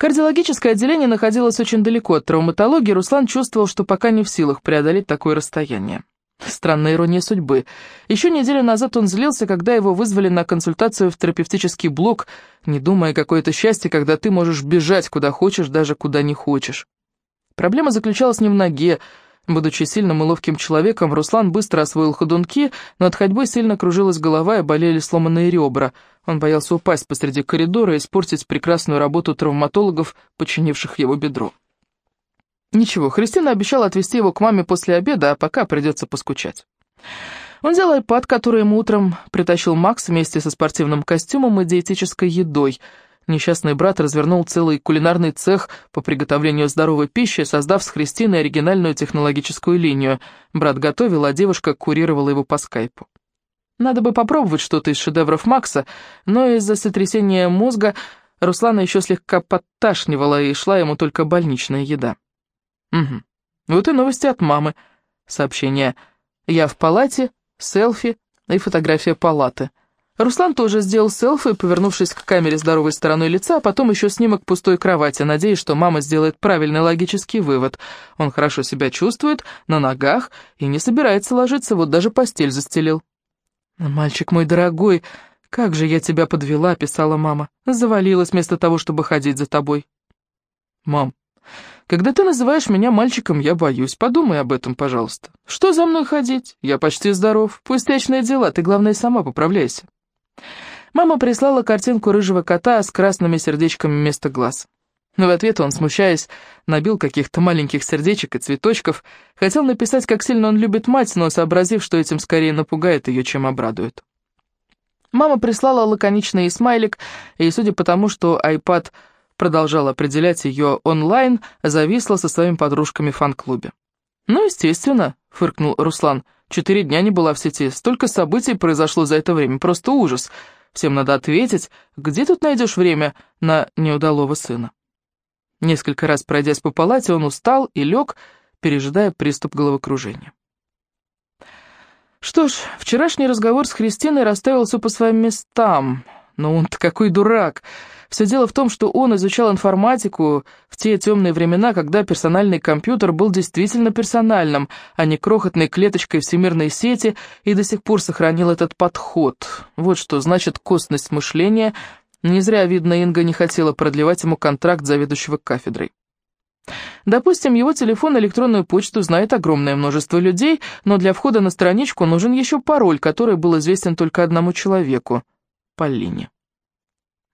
Кардиологическое отделение находилось очень далеко от травматологии, Руслан чувствовал, что пока не в силах преодолеть такое расстояние. Странная ирония судьбы. Еще неделю назад он злился, когда его вызвали на консультацию в терапевтический блок, не думая, какое это счастье, когда ты можешь бежать куда хочешь, даже куда не хочешь. Проблема заключалась не в ноге. Будучи сильным и ловким человеком, Руслан быстро освоил ходунки, но от ходьбы сильно кружилась голова и болели сломанные ребра. Он боялся упасть посреди коридора и испортить прекрасную работу травматологов, починивших его бедро. Ничего, Христина обещала отвезти его к маме после обеда, а пока придется поскучать. Он взял айпад, который ему утром притащил Макс вместе со спортивным костюмом и диетической едой. Несчастный брат развернул целый кулинарный цех по приготовлению здоровой пищи, создав с Христиной оригинальную технологическую линию. Брат готовил, а девушка курировала его по скайпу. Надо бы попробовать что-то из шедевров Макса, но из-за сотрясения мозга Руслана еще слегка подташнивала, и шла ему только больничная еда. Угу. Вот и новости от мамы. Сообщение. Я в палате, селфи и фотография палаты. Руслан тоже сделал селфи, повернувшись к камере здоровой стороной лица, а потом еще снимок пустой кровати, надеясь, что мама сделает правильный логический вывод. Он хорошо себя чувствует, на ногах, и не собирается ложиться, вот даже постель застелил. «Мальчик мой дорогой, как же я тебя подвела», — писала мама. «Завалилась вместо того, чтобы ходить за тобой». «Мам, когда ты называешь меня мальчиком, я боюсь. Подумай об этом, пожалуйста. Что за мной ходить? Я почти здоров. Пустячные дела, ты, главное, сама поправляйся. Мама прислала картинку рыжего кота с красными сердечками вместо глаз. Но в ответ он, смущаясь, набил каких-то маленьких сердечек и цветочков, хотел написать, как сильно он любит мать, но сообразив, что этим скорее напугает ее, чем обрадует. Мама прислала лаконичный смайлик, и судя по тому, что iPad продолжал определять ее онлайн, зависла со своими подружками в фан-клубе. «Ну, естественно», — фыркнул Руслан, — «четыре дня не была в сети, столько событий произошло за это время, просто ужас. Всем надо ответить, где тут найдешь время на неудалого сына?» Несколько раз пройдясь по палате, он устал и лег, пережидая приступ головокружения. Что ж, вчерашний разговор с Христиной расставил все по своим местам, но он-то какой дурак! Все дело в том, что он изучал информатику в те темные времена, когда персональный компьютер был действительно персональным, а не крохотной клеточкой всемирной сети, и до сих пор сохранил этот подход. Вот что значит костность мышления. Не зря, видно, Инга не хотела продлевать ему контракт заведующего кафедрой. Допустим, его телефон и электронную почту знает огромное множество людей, но для входа на страничку нужен еще пароль, который был известен только одному человеку — Полине.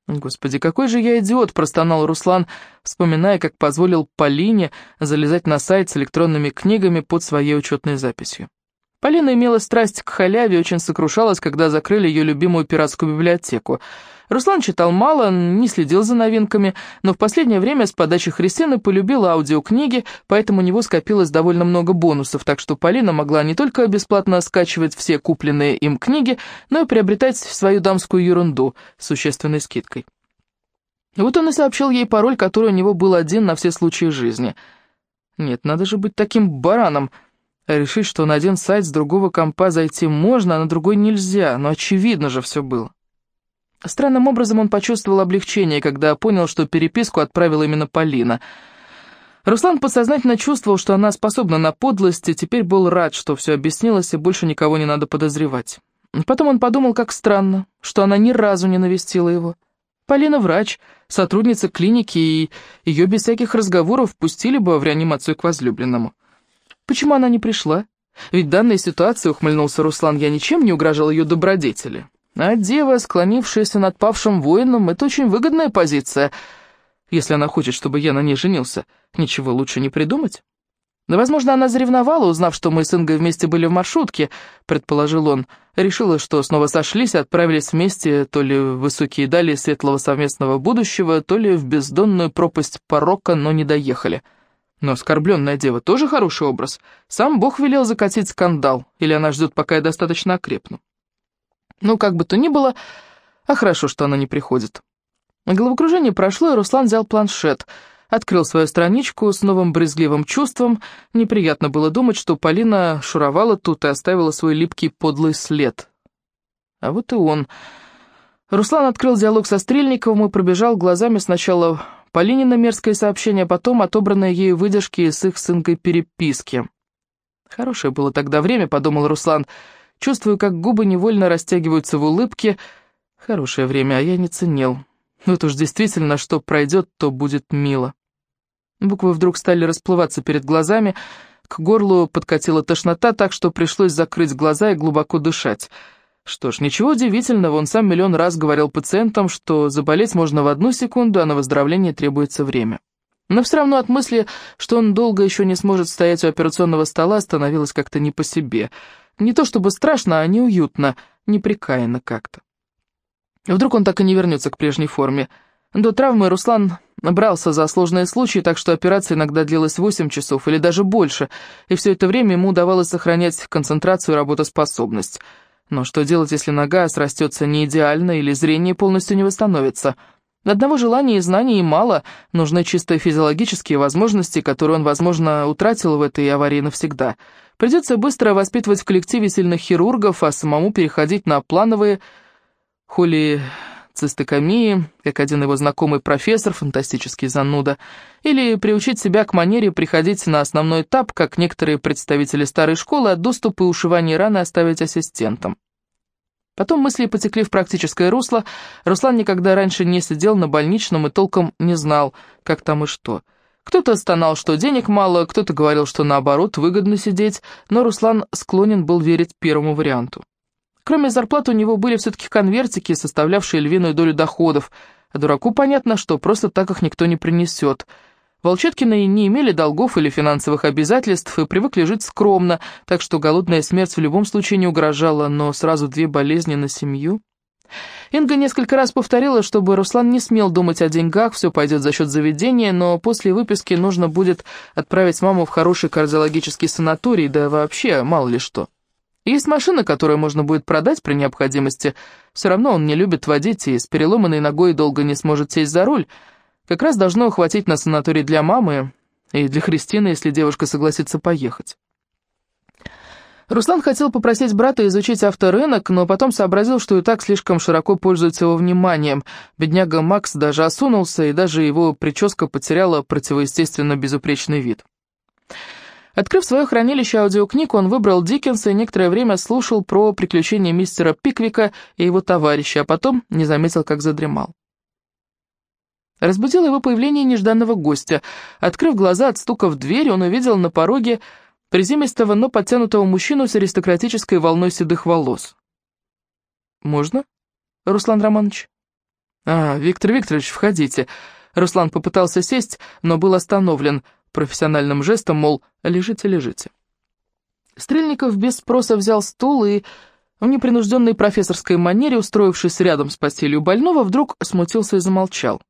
«Господи, какой же я идиот!» – простонал Руслан, вспоминая, как позволил Полине залезать на сайт с электронными книгами под своей учетной записью. Полина имела страсть к халяве и очень сокрушалась, когда закрыли ее любимую пиратскую библиотеку. Руслан читал мало, не следил за новинками, но в последнее время с подачи Христины полюбил аудиокниги, поэтому у него скопилось довольно много бонусов, так что Полина могла не только бесплатно скачивать все купленные им книги, но и приобретать свою дамскую ерунду с существенной скидкой. Вот он и сообщил ей пароль, который у него был один на все случаи жизни. Нет, надо же быть таким бараном — Решить, что на один сайт с другого компа зайти можно, а на другой нельзя, но очевидно же все было. Странным образом он почувствовал облегчение, когда понял, что переписку отправила именно Полина. Руслан подсознательно чувствовал, что она способна на подлость, и теперь был рад, что все объяснилось, и больше никого не надо подозревать. Потом он подумал, как странно, что она ни разу не навестила его. Полина врач, сотрудница клиники, и ее без всяких разговоров пустили бы в реанимацию к возлюбленному. Почему она не пришла? Ведь в данной ситуации, ухмыльнулся Руслан, я ничем не угрожал ее добродетели. А дева, склонившаяся над павшим воином, это очень выгодная позиция. Если она хочет, чтобы я на ней женился, ничего лучше не придумать. Да, возможно, она заревновала, узнав, что мы с Ингой вместе были в маршрутке, предположил он. Решила, что снова сошлись отправились вместе то ли в высокие дали светлого совместного будущего, то ли в бездонную пропасть порока, но не доехали. Но оскорбленная дева тоже хороший образ. Сам Бог велел закатить скандал, или она ждет, пока я достаточно окрепну. Ну, как бы то ни было, а хорошо, что она не приходит. Головокружение прошло, и Руслан взял планшет, открыл свою страничку с новым брезгливым чувством. Неприятно было думать, что Полина шуровала тут и оставила свой липкий подлый след. А вот и он. Руслан открыл диалог со Стрельниковым и пробежал глазами сначала Полинина мерзкое сообщение, а потом отобранные ею выдержки с их сынкой переписки. Хорошее было тогда время, подумал Руслан. Чувствую, как губы невольно растягиваются в улыбке. Хорошее время, а я не ценил. Вот уж действительно, что пройдет, то будет мило. Буквы вдруг стали расплываться перед глазами, к горлу подкатила тошнота, так что пришлось закрыть глаза и глубоко дышать. Что ж, ничего удивительного, он сам миллион раз говорил пациентам, что заболеть можно в одну секунду, а на выздоровление требуется время. Но все равно от мысли, что он долго еще не сможет стоять у операционного стола, становилось как-то не по себе. Не то чтобы страшно, а неуютно, неприкаянно как-то. Вдруг он так и не вернется к прежней форме. До травмы Руслан брался за сложные случаи, так что операция иногда длилась 8 часов или даже больше, и все это время ему удавалось сохранять концентрацию и работоспособность. Но что делать, если нога срастется не идеально или зрение полностью не восстановится? Одного желания и знаний мало, нужны чисто физиологические возможности, которые он, возможно, утратил в этой аварии навсегда. Придется быстро воспитывать в коллективе сильных хирургов, а самому переходить на плановые холи цистекомии, как один его знакомый профессор, фантастический зануда, или приучить себя к манере приходить на основной этап, как некоторые представители старой школы, а доступ и ушивание раны оставить ассистентам. Потом мысли потекли в практическое русло, Руслан никогда раньше не сидел на больничном и толком не знал, как там и что. Кто-то стонал, что денег мало, кто-то говорил, что наоборот, выгодно сидеть, но Руслан склонен был верить первому варианту. Кроме зарплаты у него были все-таки конвертики, составлявшие львиную долю доходов, а дураку понятно, что просто так их никто не принесет. Волчеткины не имели долгов или финансовых обязательств и привыкли жить скромно, так что голодная смерть в любом случае не угрожала, но сразу две болезни на семью... Инга несколько раз повторила, чтобы Руслан не смел думать о деньгах, все пойдет за счет заведения, но после выписки нужно будет отправить маму в хороший кардиологический санаторий, да вообще мало ли что. Есть машина, которую можно будет продать при необходимости. Все равно он не любит водить и с переломанной ногой долго не сможет сесть за руль. Как раз должно хватить на санаторий для мамы и для Христины, если девушка согласится поехать. Руслан хотел попросить брата изучить авторынок, но потом сообразил, что и так слишком широко пользуется его вниманием. Бедняга Макс даже осунулся, и даже его прическа потеряла противоестественно безупречный вид. Открыв свое хранилище аудиокниг, он выбрал Диккенса и некоторое время слушал про приключения мистера Пиквика и его товарища, а потом не заметил, как задремал. Разбудило его появление нежданного гостя. Открыв глаза от стука в дверь, он увидел на пороге приземистого, но подтянутого мужчину с аристократической волной седых волос. «Можно, Руслан Романович?» «А, Виктор Викторович, входите». Руслан попытался сесть, но был остановлен – профессиональным жестом, мол, лежите, лежите. Стрельников без спроса взял стул и, в непринужденной профессорской манере, устроившись рядом с постелью больного, вдруг смутился и замолчал.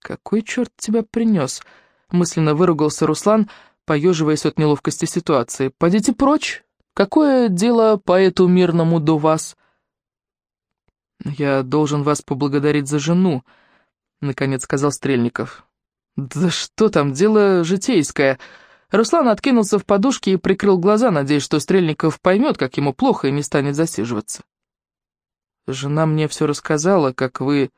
«Какой черт тебя принес?» — мысленно выругался Руслан, поеживаясь от неловкости ситуации. «Пойдите прочь! Какое дело поэту мирному до вас?» «Я должен вас поблагодарить за жену», — наконец сказал Стрельников. «Да что там, дело житейское». Руслан откинулся в подушке и прикрыл глаза, надеясь, что Стрельников поймет, как ему плохо и не станет засиживаться. «Жена мне все рассказала, как вы...»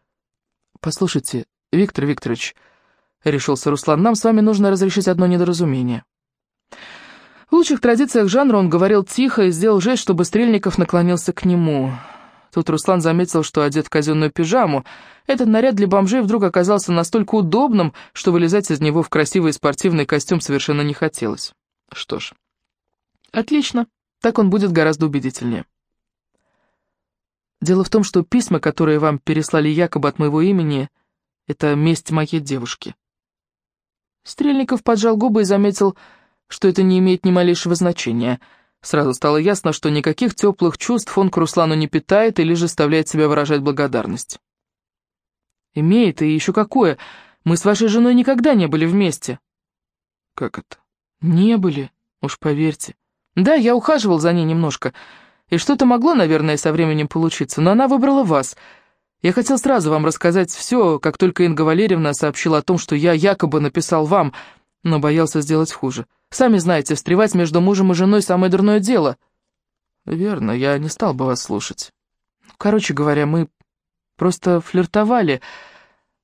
«Послушайте, Виктор Викторович», — решился Руслан, — «нам с вами нужно разрешить одно недоразумение». В лучших традициях жанра он говорил тихо и сделал жест, чтобы Стрельников наклонился к нему. Тут Руслан заметил, что одет в казенную пижаму. Этот наряд для бомжей вдруг оказался настолько удобным, что вылезать из него в красивый спортивный костюм совершенно не хотелось. Что ж, отлично, так он будет гораздо убедительнее. Дело в том, что письма, которые вам переслали якобы от моего имени, это месть моей девушки. Стрельников поджал губы и заметил, что это не имеет ни малейшего значения — Сразу стало ясно, что никаких теплых чувств он к Руслану не питает или же заставляет себя выражать благодарность. «Имеет, и еще какое. Мы с вашей женой никогда не были вместе». «Как это?» «Не были, уж поверьте. Да, я ухаживал за ней немножко, и что-то могло, наверное, со временем получиться, но она выбрала вас. Я хотел сразу вам рассказать все, как только Инга Валерьевна сообщила о том, что я якобы написал вам, но боялся сделать хуже». Сами знаете, встревать между мужем и женой самое дурное дело». «Верно, я не стал бы вас слушать. Короче говоря, мы просто флиртовали.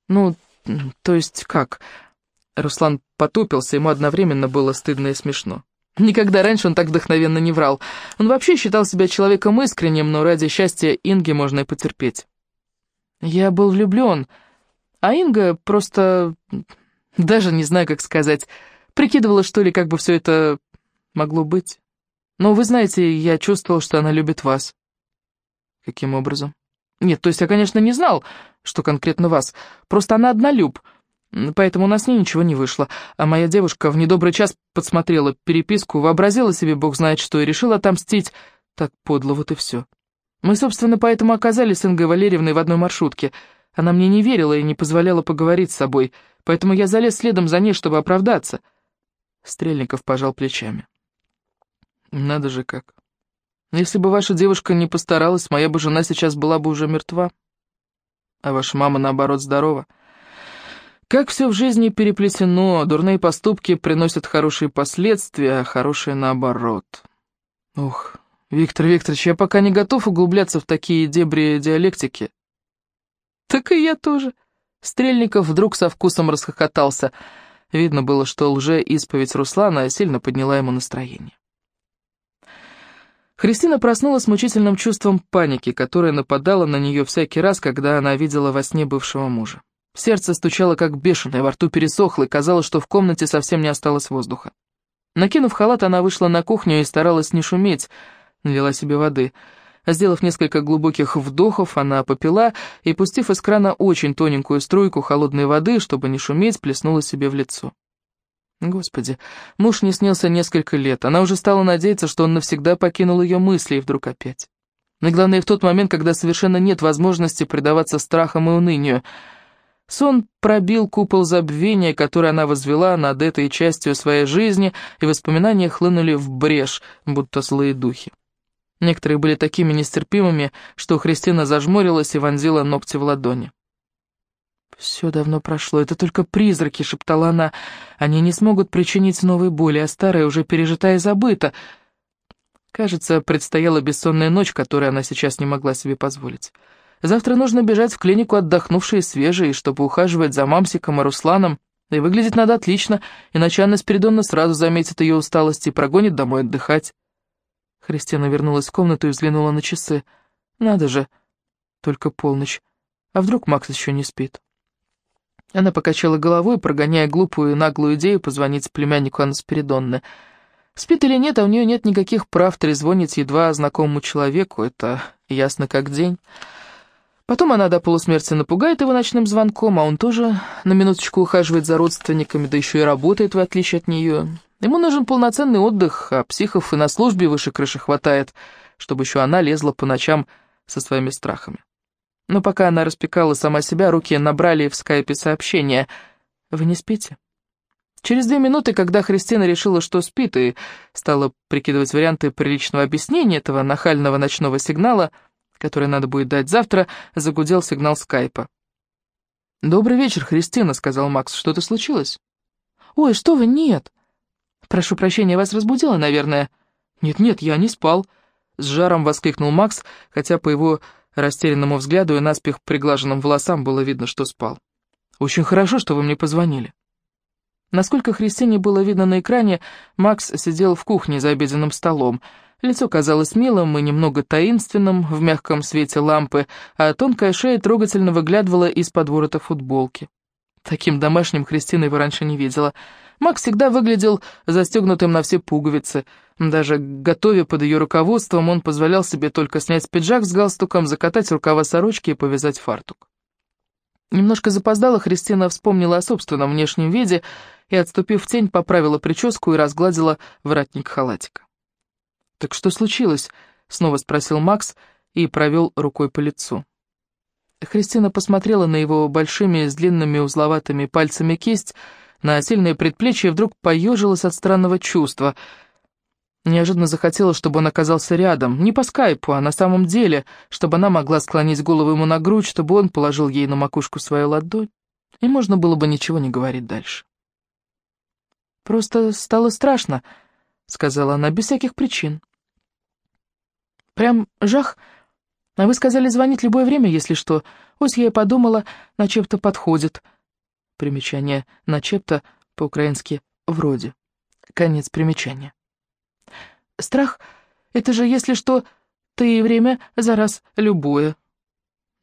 Ну, то есть как?» Руслан потупился, ему одновременно было стыдно и смешно. Никогда раньше он так вдохновенно не врал. Он вообще считал себя человеком искренним, но ради счастья Инги можно и потерпеть. Я был влюблен, а Инга просто... даже не знаю, как сказать. Прикидывала, что ли, как бы все это могло быть. Но вы знаете, я чувствовал, что она любит вас. Каким образом? Нет, то есть я, конечно, не знал, что конкретно вас. Просто она однолюб. люб Поэтому у нас с ней ничего не вышло, а моя девушка в недобрый час подсмотрела переписку, вообразила себе бог знает что и решила отомстить. Так подло, вот и все. Мы, собственно, поэтому оказались с Ингой Валерьевной в одной маршрутке. Она мне не верила и не позволяла поговорить с собой, поэтому я залез следом за ней, чтобы оправдаться. Стрельников пожал плечами. Надо же как. Если бы ваша девушка не постаралась, моя бы жена сейчас была бы уже мертва. А ваша мама, наоборот, здорова. Как все в жизни переплетено, дурные поступки приносят хорошие последствия, а хорошие наоборот. Ух, Виктор Викторович, я пока не готов углубляться в такие дебри диалектики. Так и я тоже. Стрельников вдруг со вкусом расхохотался. Видно было, что лже-исповедь Руслана сильно подняла ему настроение. Христина проснулась с мучительным чувством паники, которое нападало на нее всякий раз, когда она видела во сне бывшего мужа. Сердце стучало как бешеное, во рту пересохло, и казалось, что в комнате совсем не осталось воздуха. Накинув халат, она вышла на кухню и старалась не шуметь, налила себе воды. Сделав несколько глубоких вдохов, она попила и, пустив из крана очень тоненькую струйку холодной воды, чтобы не шуметь, плеснула себе в лицо. Господи, муж не снился несколько лет, она уже стала надеяться, что он навсегда покинул ее мысли, и вдруг опять. Но главное, в тот момент, когда совершенно нет возможности предаваться страхам и унынию — Сон пробил купол забвения, который она возвела над этой частью своей жизни, и воспоминания хлынули в брешь, будто злые духи. Некоторые были такими нестерпимыми, что Христина зажмурилась и вонзила ногти в ладони. «Все давно прошло, это только призраки», — шептала она. «Они не смогут причинить новой боли, а старая уже пережита и забыта». Кажется, предстояла бессонная ночь, которую она сейчас не могла себе позволить. Завтра нужно бежать в клинику отдохнувшей и свежей, чтобы ухаживать за мамсиком и Русланом. И выглядеть надо отлично, иначе Анна Спиридонна сразу заметит ее усталость и прогонит домой отдыхать. Христина вернулась в комнату и взглянула на часы. Надо же, только полночь. А вдруг Макс еще не спит? Она покачала головой, прогоняя глупую и наглую идею позвонить племяннику Анны Спиридонны. Спит или нет, а у нее нет никаких прав трезвонить едва знакомому человеку, это ясно как день. Потом она до полусмерти напугает его ночным звонком, а он тоже на минуточку ухаживает за родственниками, да еще и работает, в отличие от нее. Ему нужен полноценный отдых, а психов и на службе выше крыши хватает, чтобы еще она лезла по ночам со своими страхами. Но пока она распекала сама себя, руки набрали в скайпе сообщение «Вы не спите?» Через две минуты, когда Христина решила, что спит, и стала прикидывать варианты приличного объяснения этого нахального ночного сигнала, который надо будет дать завтра, загудел сигнал скайпа. «Добрый вечер, Христина», — сказал Макс. «Что-то случилось?» «Ой, что вы, нет!» «Прошу прощения, вас разбудила, наверное?» «Нет-нет, я не спал», — с жаром воскликнул Макс, хотя по его растерянному взгляду и наспех приглаженным волосам было видно, что спал. «Очень хорошо, что вы мне позвонили». Насколько Христине было видно на экране, Макс сидел в кухне за обеденным столом — Лицо казалось милым и немного таинственным в мягком свете лампы, а тонкая шея трогательно выглядывала из-под ворота футболки. Таким домашним Христина его раньше не видела. Макс всегда выглядел застегнутым на все пуговицы. Даже готовя под ее руководством, он позволял себе только снять пиджак с галстуком, закатать рукава сорочки и повязать фартук. Немножко запоздала, Христина вспомнила о собственном внешнем виде и, отступив в тень, поправила прическу и разгладила воротник халатика. «Так что случилось?» — снова спросил Макс и провел рукой по лицу. Христина посмотрела на его большими с длинными узловатыми пальцами кисть, на сильное предплечье и вдруг поежилась от странного чувства. Неожиданно захотела, чтобы он оказался рядом, не по скайпу, а на самом деле, чтобы она могла склонить голову ему на грудь, чтобы он положил ей на макушку свою ладонь, и можно было бы ничего не говорить дальше. «Просто стало страшно», — сказала она, — «без всяких причин». Прям жах. А вы сказали звонить любое время, если что. Ось я и подумала, на чем-то подходит. Примечание начепто по-украински «вроде». Конец примечания. Страх — это же, если что, ты время за раз любое.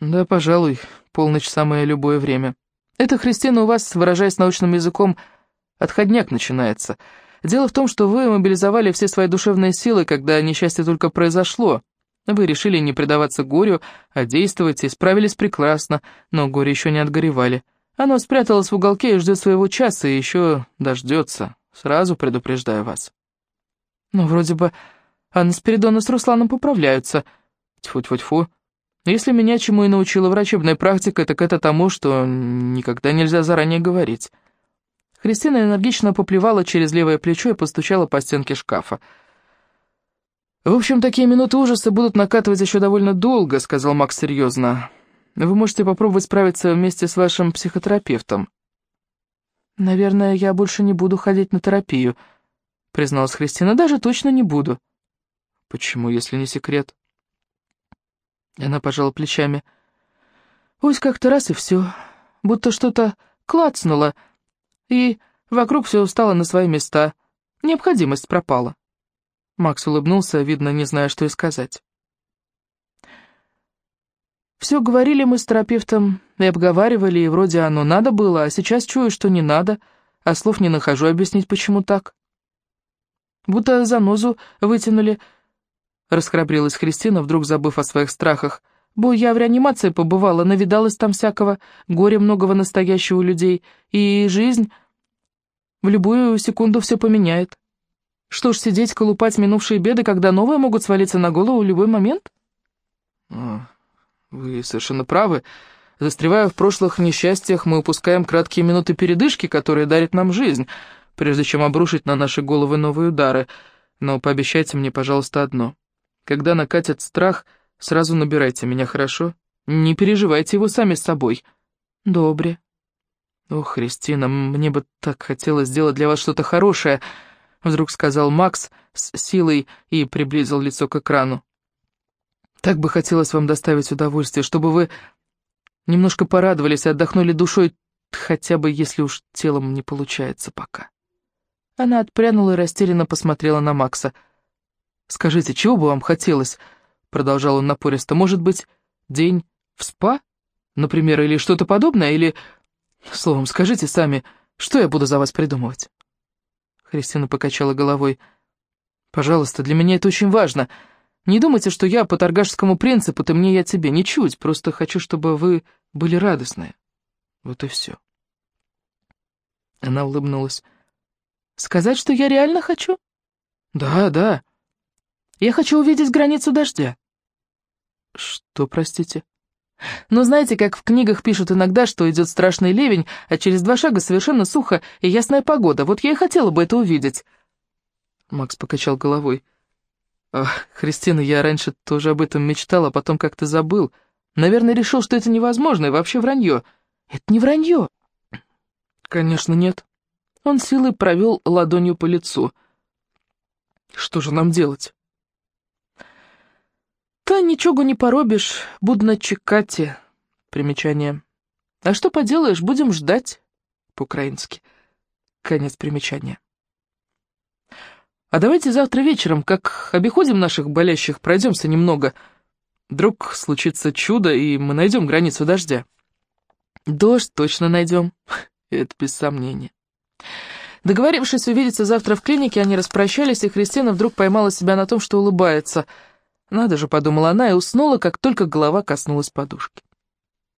Да, пожалуй, полночь самое любое время. Это, Христина, у вас, выражаясь научным языком, отходняк начинается. Дело в том, что вы мобилизовали все свои душевные силы, когда несчастье только произошло. Вы решили не предаваться горю, а действовать, и справились прекрасно, но горе еще не отгоревали. Оно спряталось в уголке и ждет своего часа, и еще дождется. Сразу предупреждаю вас. Ну, вроде бы Анна Спиридона с Русланом поправляются. Тьфу-тьфу-тьфу. Если меня чему и научила врачебная практика, так это тому, что никогда нельзя заранее говорить. Христина энергично поплевала через левое плечо и постучала по стенке шкафа. «В общем, такие минуты ужаса будут накатывать еще довольно долго», — сказал Макс серьезно. «Вы можете попробовать справиться вместе с вашим психотерапевтом». «Наверное, я больше не буду ходить на терапию», — призналась Христина. «Даже точно не буду». «Почему, если не секрет?» Она пожала плечами. «Ось как-то раз и все. Будто что-то клацнуло, и вокруг все встало на свои места. Необходимость пропала». Макс улыбнулся, видно, не зная, что и сказать. Все говорили мы с терапевтом и обговаривали, и вроде оно надо было, а сейчас чую, что не надо, а слов не нахожу объяснить, почему так. Будто занозу вытянули, расхрабрилась Христина, вдруг забыв о своих страхах. Бо я в реанимации побывала, навидалась там всякого, горе многого настоящего у людей, и жизнь в любую секунду все поменяет. Что ж, сидеть, колупать минувшие беды, когда новые могут свалиться на голову в любой момент? Вы совершенно правы. Застревая в прошлых несчастьях, мы упускаем краткие минуты передышки, которые дарит нам жизнь, прежде чем обрушить на наши головы новые удары. Но пообещайте мне, пожалуйста, одно. Когда накатит страх, сразу набирайте меня, хорошо? Не переживайте его сами с собой. Добре. Ох, Христина, мне бы так хотелось сделать для вас что-то хорошее — Вдруг сказал Макс с силой и приблизил лицо к экрану. «Так бы хотелось вам доставить удовольствие, чтобы вы немножко порадовались и отдохнули душой, хотя бы если уж телом не получается пока». Она отпрянула и растерянно посмотрела на Макса. «Скажите, чего бы вам хотелось?» — продолжал он напористо. «Может быть, день в спа, например, или что-то подобное, или... Словом, скажите сами, что я буду за вас придумывать?» Кристина покачала головой. «Пожалуйста, для меня это очень важно. Не думайте, что я по торгашскому принципу, ты мне, я тебе, ничуть. Просто хочу, чтобы вы были радостны. Вот и все». Она улыбнулась. «Сказать, что я реально хочу?» «Да, да. Я хочу увидеть границу дождя». «Что, простите?» Но знаете, как в книгах пишут иногда, что идет страшный ливень, а через два шага совершенно сухо и ясная погода. Вот я и хотела бы это увидеть. Макс покачал головой. Христина, я раньше тоже об этом мечтал, а потом как-то забыл. Наверное, решил, что это невозможно и вообще вранье. Это не вранье. Конечно, нет. Он силой провел ладонью по лицу. Что же нам делать? «Та ничего не поробишь, буду на чекате». Примечание. «А что поделаешь, будем ждать». По-украински. Конец примечания. «А давайте завтра вечером, как обиходим наших болящих, пройдемся немного. Вдруг случится чудо, и мы найдем границу дождя». «Дождь точно найдем. Это без сомнения». Договорившись увидеться завтра в клинике, они распрощались, и Христина вдруг поймала себя на том, что улыбается – надо же, подумала она, и уснула, как только голова коснулась подушки.